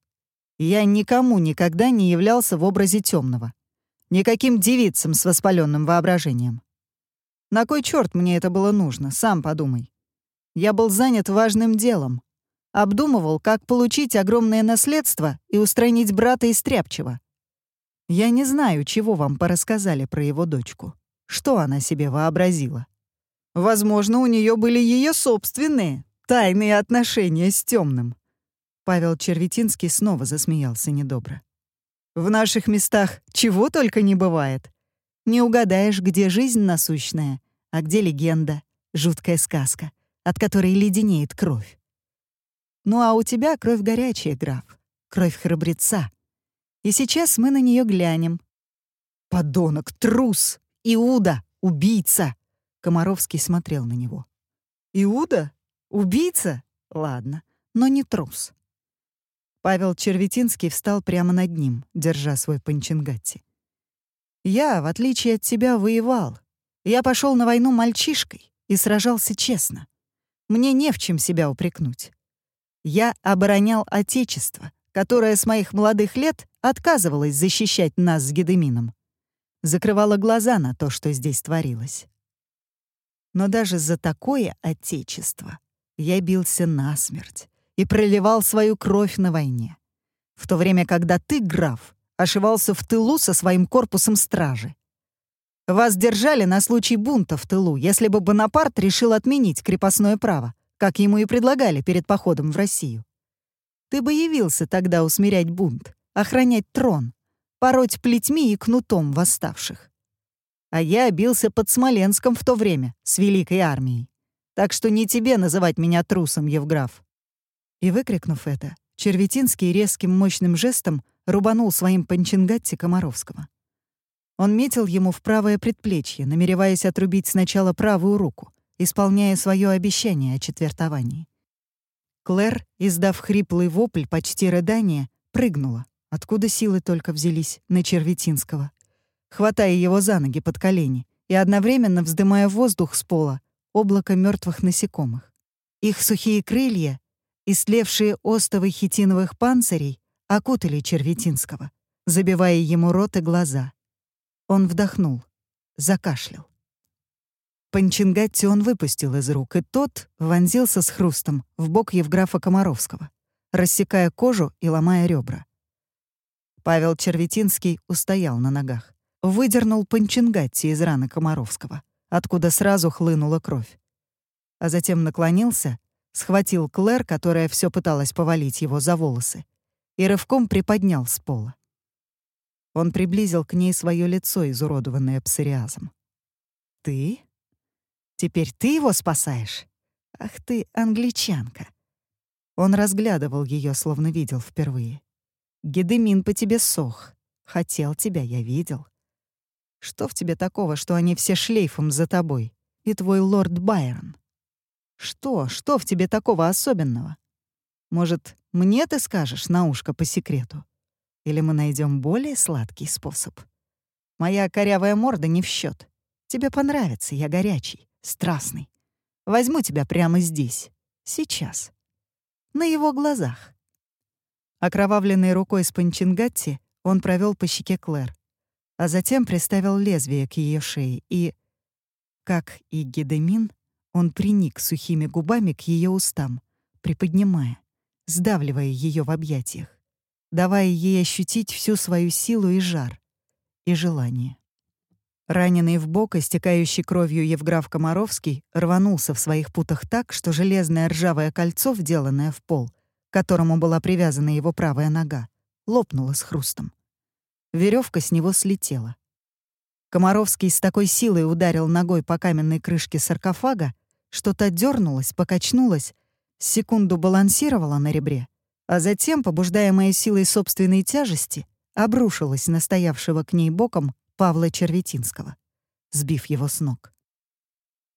Я никому никогда не являлся в образе темного. Никаким девицам с воспаленным воображением. На кой черт мне это было нужно, сам подумай. Я был занят важным делом. Обдумывал, как получить огромное наследство и устранить брата из Тряпчева. Я не знаю, чего вам порассказали про его дочку. Что она себе вообразила? Возможно, у нее были ее собственные, тайные отношения с темным. Павел Черветинский снова засмеялся недобро. В наших местах чего только не бывает. Не угадаешь, где жизнь насущная, а где легенда, жуткая сказка, от которой леденеет кровь. Ну а у тебя кровь горячая, граф, кровь храбреца. И сейчас мы на нее глянем. Подонок, трус, Иуда, убийца!» Комаровский смотрел на него. «Иуда? Убийца? Ладно, но не трус». Павел Черветинский встал прямо над ним, держа свой панчингатти. «Я, в отличие от тебя, воевал. Я пошел на войну мальчишкой и сражался честно. Мне не в чем себя упрекнуть. Я оборонял Отечество, которое с моих молодых лет отказывалось защищать нас с Гедемином. Закрывала глаза на то, что здесь творилось. Но даже за такое Отечество я бился насмерть и проливал свою кровь на войне. В то время, когда ты, граф, ошивался в тылу со своим корпусом стражи. Вас держали на случай бунта в тылу, если бы Бонапарт решил отменить крепостное право, как ему и предлагали перед походом в Россию. Ты бы явился тогда усмирять бунт, охранять трон, пороть плетьми и кнутом восставших. А я бился под Смоленском в то время с великой армией. Так что не тебе называть меня трусом, Евграф». И выкрикнув это, Черветинский резким мощным жестом рубанул своим панчингатти Комаровского. Он метил ему в правое предплечье, намереваясь отрубить сначала правую руку, исполняя свое обещание о четвертовании. Клэр, издав хриплый вопль, почти рыдание, прыгнула, откуда силы только взялись, на Черветинского, хватая его за ноги под колени и одновременно вздымая воздух с пола облако мертвых насекомых. Их сухие крылья, истлевшие остовы хитиновых панцирей, окутали Черветинского, забивая ему рот и глаза — он вдохнул, закашлял. Панчингатти он выпустил из рук, и тот вонзился с хрустом в бок Евграфа Комаровского, рассекая кожу и ломая ребра. Павел Черветинский устоял на ногах, выдернул Панчингатти из раны Комаровского, откуда сразу хлынула кровь. А затем наклонился, схватил Клэр, которая все пыталась повалить его за волосы, и рывком приподнял с пола. Он приблизил к ней свое лицо, изуродованное псориазом. «Ты? Теперь ты его спасаешь? Ах ты, англичанка!» Он разглядывал ее, словно видел впервые. «Гедемин по тебе сох. Хотел тебя, я видел. Что в тебе такого, что они все шлейфом за тобой? И твой лорд Байрон? Что, что в тебе такого особенного? Может, мне ты скажешь на ушко по секрету? Или мы найдем более сладкий способ? Моя корявая морда не в счет. Тебе понравится, я горячий, страстный. Возьму тебя прямо здесь, сейчас. На его глазах. Окровавленной рукой с Панчингатти он провел по щеке Клэр, а затем приставил лезвие к ее шее и, как и Гедемин, он приник сухими губами к ее устам, приподнимая, сдавливая ее в объятиях давая ей ощутить всю свою силу и жар, и желание. Раненый в бок, истекающий кровью Евграф Комаровский, рванулся в своих путах так, что железное ржавое кольцо, вделанное в пол, к которому была привязана его правая нога, лопнуло с хрустом. Веревка с него слетела. Комаровский с такой силой ударил ногой по каменной крышке саркофага, что та дернулась, покачнулась, секунду балансировала на ребре а затем, побуждаемая силой собственной тяжести, обрушилась на стоявшего к ней боком Павла Черветинского, сбив его с ног.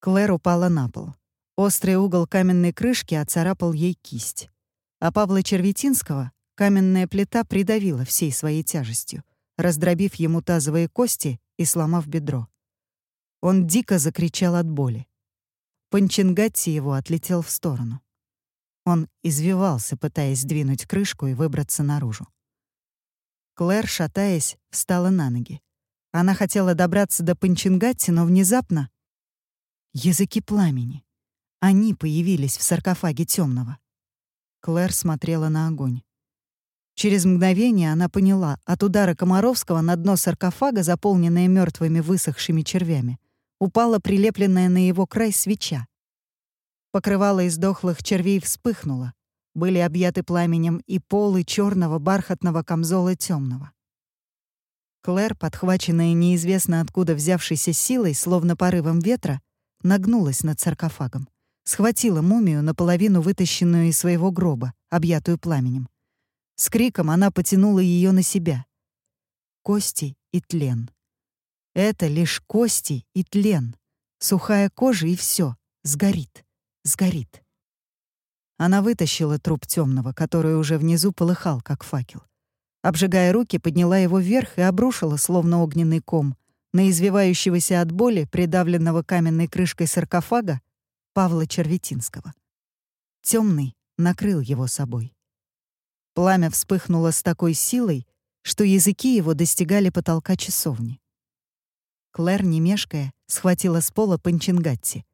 Клэр упала на пол. Острый угол каменной крышки оцарапал ей кисть. А Павла Черветинского каменная плита придавила всей своей тяжестью, раздробив ему тазовые кости и сломав бедро. Он дико закричал от боли. Панчингатти его отлетел в сторону. Он извивался, пытаясь сдвинуть крышку и выбраться наружу. Клэр, шатаясь, встала на ноги. Она хотела добраться до Панчингатти, но внезапно... Языки пламени. Они появились в саркофаге темного. Клэр смотрела на огонь. Через мгновение она поняла, от удара Комаровского на дно саркофага, заполненное мертвыми высохшими червями, упала прилепленная на его край свеча. Покрывало из дохлых червей вспыхнуло. Были объяты пламенем и полы черного бархатного камзола темного. Клэр, подхваченная неизвестно откуда взявшейся силой, словно порывом ветра, нагнулась над саркофагом, схватила мумию, наполовину вытащенную из своего гроба, объятую пламенем. С криком она потянула ее на себя. Кости и тлен. Это лишь кости и тлен, сухая кожа и все сгорит, сгорит. Она вытащила труп темного, который уже внизу полыхал, как факел. Обжигая руки, подняла его вверх и обрушила, словно огненный ком, на извивающегося от боли, придавленного каменной крышкой саркофага, Павла Черветинского. Темный накрыл его собой. Пламя вспыхнуло с такой силой, что языки его достигали потолка часовни. Клэр, не мешкая, схватила с пола Панчингатти,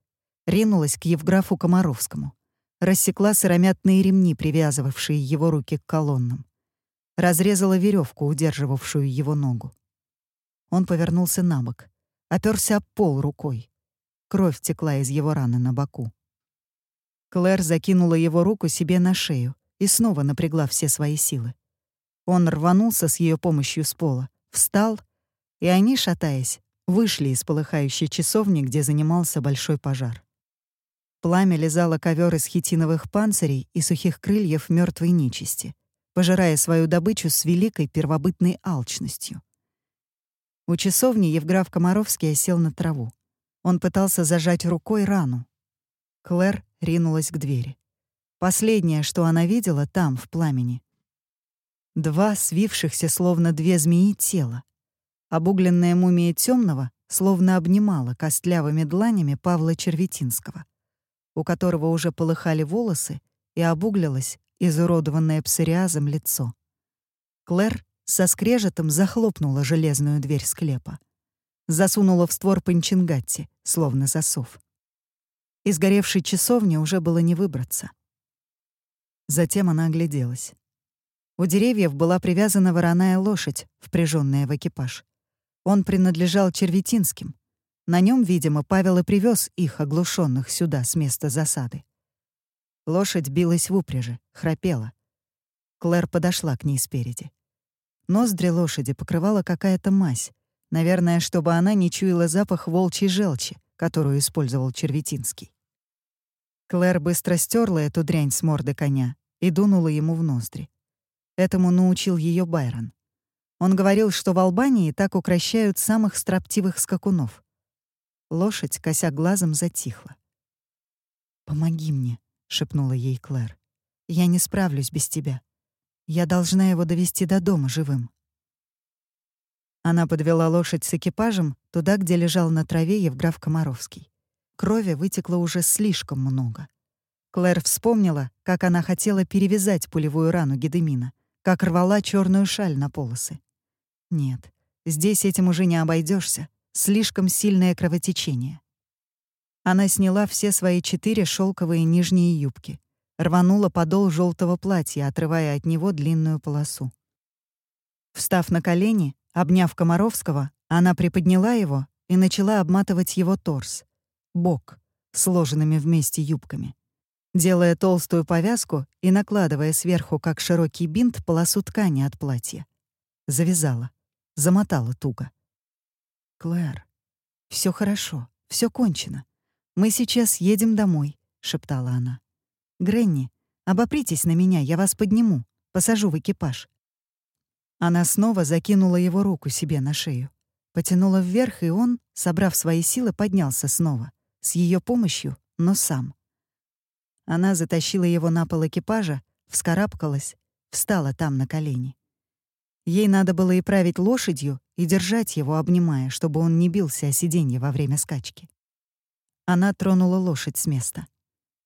ринулась к Евграфу Комаровскому, рассекла сыромятные ремни, привязывавшие его руки к колоннам, разрезала веревку, удерживавшую его ногу. Он повернулся на бок, оперся об пол рукой. Кровь текла из его раны на боку. Клэр закинула его руку себе на шею и снова напрягла все свои силы. Он рванулся с ее помощью с пола, встал, и они, шатаясь, вышли из полыхающей часовни, где занимался большой пожар. Пламя лизало ковер из хитиновых панцирей и сухих крыльев мертвой нечисти, пожирая свою добычу с великой первобытной алчностью. У часовни Евграф Комаровский осел на траву. Он пытался зажать рукой рану. Клэр ринулась к двери. Последнее, что она видела там, в пламени, Два свившихся, словно две змеи, тела. Обугленная мумия темного словно обнимала костлявыми дланями Павла Черветинского, у которого уже полыхали волосы и обуглилось изуродованное псориазом лицо. Клэр со скрежетом захлопнула железную дверь склепа. Засунула в створ Панчингатти, словно засов. Из горевшей часовни уже было не выбраться. Затем она огляделась. У деревьев была привязана вороная лошадь, впряженная в экипаж. Он принадлежал Черветинским. На нем, видимо, Павел и привез их, оглушенных сюда, с места засады. Лошадь билась в упряжи, храпела. Клэр подошла к ней спереди. Ноздри лошади покрывала какая-то мазь, наверное, чтобы она не чуяла запах волчьей желчи, которую использовал Черветинский. Клэр быстро стерла эту дрянь с морды коня и дунула ему в ноздри. Этому научил ее Байрон. Он говорил, что в Албании так укращают самых строптивых скакунов. Лошадь, кося глазом, затихла. «Помоги мне», — шепнула ей Клэр. «Я не справлюсь без тебя. Я должна его довести до дома живым». Она подвела лошадь с экипажем туда, где лежал на траве Евграф Комаровский. Крови вытекло уже слишком много. Клэр вспомнила, как она хотела перевязать пулевую рану Гедемина, как рвала черную шаль на полосы. Нет, здесь этим уже не обойдешься. Слишком сильное кровотечение. Она сняла все свои четыре шелковые нижние юбки, рванула подол желтого платья, отрывая от него длинную полосу. Встав на колени, обняв Комаровского, она приподняла его и начала обматывать его торс, бок, сложенными вместе юбками делая толстую повязку и накладывая сверху, как широкий бинт, полосу ткани от платья. Завязала, замотала туго. «Клэр, все хорошо, все кончено. Мы сейчас едем домой», — шептала она. «Гренни, обопритесь на меня, я вас подниму, посажу в экипаж». Она снова закинула его руку себе на шею, потянула вверх, и он, собрав свои силы, поднялся снова, с ее помощью, но сам. Она затащила его на пол экипажа, вскарабкалась, встала там на колени. Ей надо было и править лошадью, и держать его, обнимая, чтобы он не бился о сиденье во время скачки. Она тронула лошадь с места.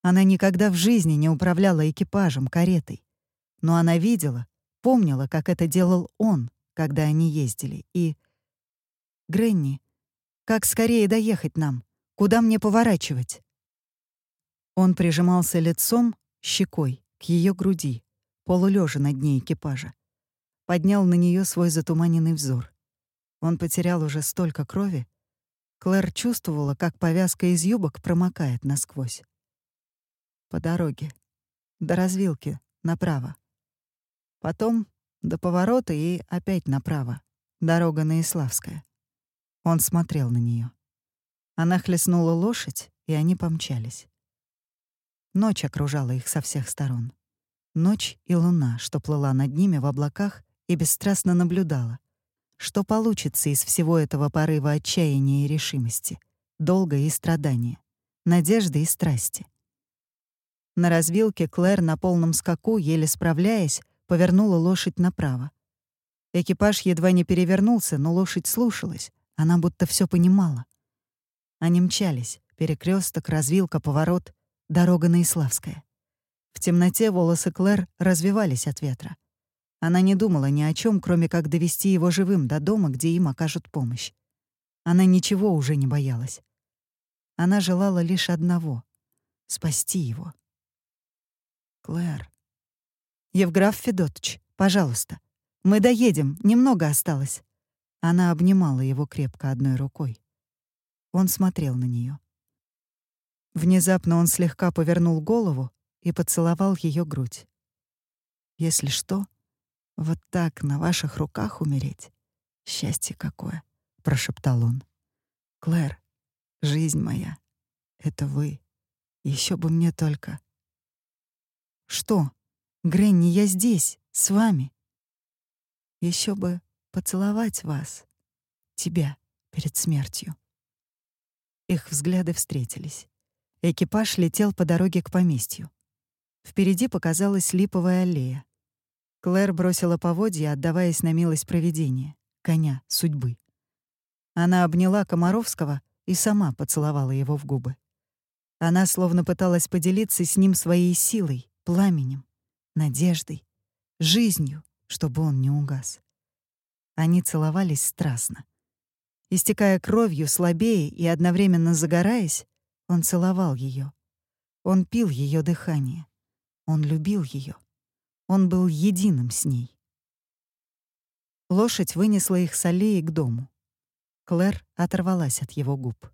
Она никогда в жизни не управляла экипажем, каретой. Но она видела, помнила, как это делал он, когда они ездили, и... «Гренни, как скорее доехать нам? Куда мне поворачивать?» Он прижимался лицом, щекой, к ее груди, полулежа на дне экипажа. Поднял на нее свой затуманенный взор. Он потерял уже столько крови. Клэр чувствовала, как повязка из юбок промокает насквозь. По дороге. До развилки, направо. Потом до поворота и опять направо. Дорога на Иславское. Он смотрел на нее. Она хлестнула лошадь, и они помчались. Ночь окружала их со всех сторон. Ночь и луна, что плыла над ними в облаках и бесстрастно наблюдала, что получится из всего этого порыва отчаяния и решимости, долга и страдания, надежды и страсти. На развилке Клэр на полном скаку, еле справляясь, повернула лошадь направо. Экипаж едва не перевернулся, но лошадь слушалась, она будто все понимала. Они мчались, перекресток, развилка, поворот, дорога на Иславское. В темноте волосы Клэр развивались от ветра. Она не думала ни о чем, кроме как довести его живым до дома, где им окажут помощь. Она ничего уже не боялась. Она желала лишь одного — спасти его. Клэр. «Евграф Федотович, пожалуйста. Мы доедем, немного осталось». Она обнимала его крепко одной рукой. Он смотрел на нее. Внезапно он слегка повернул голову и поцеловал ее грудь. «Если что, вот так на ваших руках умереть. Счастье какое, прошептал он. Клэр, жизнь моя, это вы. Еще бы мне только. Что? Гренни, я здесь, с вами. Еще бы поцеловать вас, тебя, перед смертью. Их взгляды встретились. Экипаж летел по дороге к поместью. Впереди показалась липовая аллея. Клэр бросила поводья, отдаваясь на милость провидения, коня, судьбы. Она обняла Комаровского и сама поцеловала его в губы. Она словно пыталась поделиться с ним своей силой, пламенем, надеждой, жизнью, чтобы он не угас. Они целовались страстно. Истекая кровью, слабее и одновременно загораясь, он целовал ее. Он пил ее дыхание. Он любил ее. Он был единым с ней. Лошадь вынесла их с аллеи к дому. Клэр оторвалась от его губ.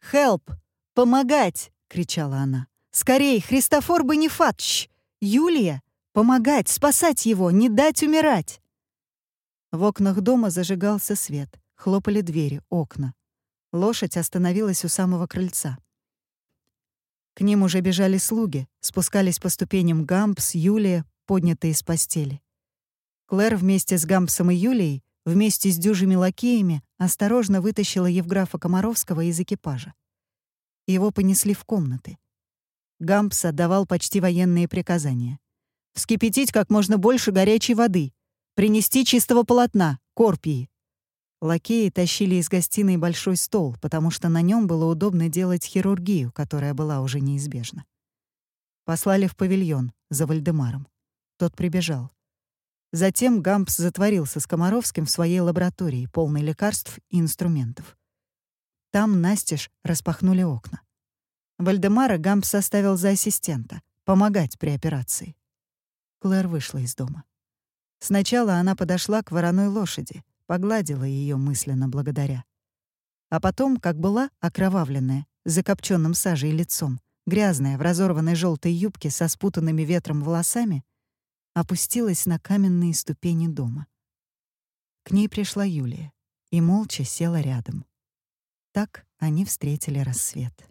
«Хелп! Помогать!» — кричала она. «Скорей, Христофор Бонифатч! Юлия! Помогать, спасать его, не дать умирать!» В окнах дома зажигался свет, хлопали двери, окна. Лошадь остановилась у самого крыльца. К ним уже бежали слуги, спускались по ступеням Гампс, Юлия, поднятые с постели. Клэр вместе с Гампсом и Юлией, вместе с дюжими лакеями, осторожно вытащила Евграфа Комаровского из экипажа. Его понесли в комнаты. Гампс отдавал почти военные приказания. «Вскипятить как можно больше горячей воды, принести чистого полотна, корпии, Лакеи тащили из гостиной большой стол, потому что на нем было удобно делать хирургию, которая была уже неизбежна. Послали в павильон за Вальдемаром. Тот прибежал. Затем Гампс затворился с Комаровским в своей лаборатории, полной лекарств и инструментов. Там настежь распахнули окна. Вальдемара Гампс оставил за ассистента, помогать при операции. Клэр вышла из дома. Сначала она подошла к вороной лошади — погладила ее мысленно благодаря. А потом, как была, окровавленная, закопченным сажей лицом, грязная, в разорванной желтой юбке со спутанными ветром волосами, опустилась на каменные ступени дома. К ней пришла Юлия и молча села рядом. Так они встретили рассвет.